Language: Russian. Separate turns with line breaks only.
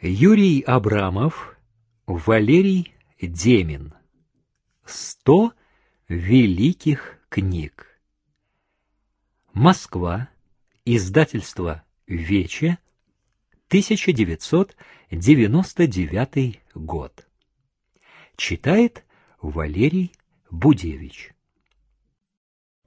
Юрий Абрамов, Валерий Демин. Сто великих книг. Москва. Издательство «Вече», 1999 год. Читает Валерий Будевич.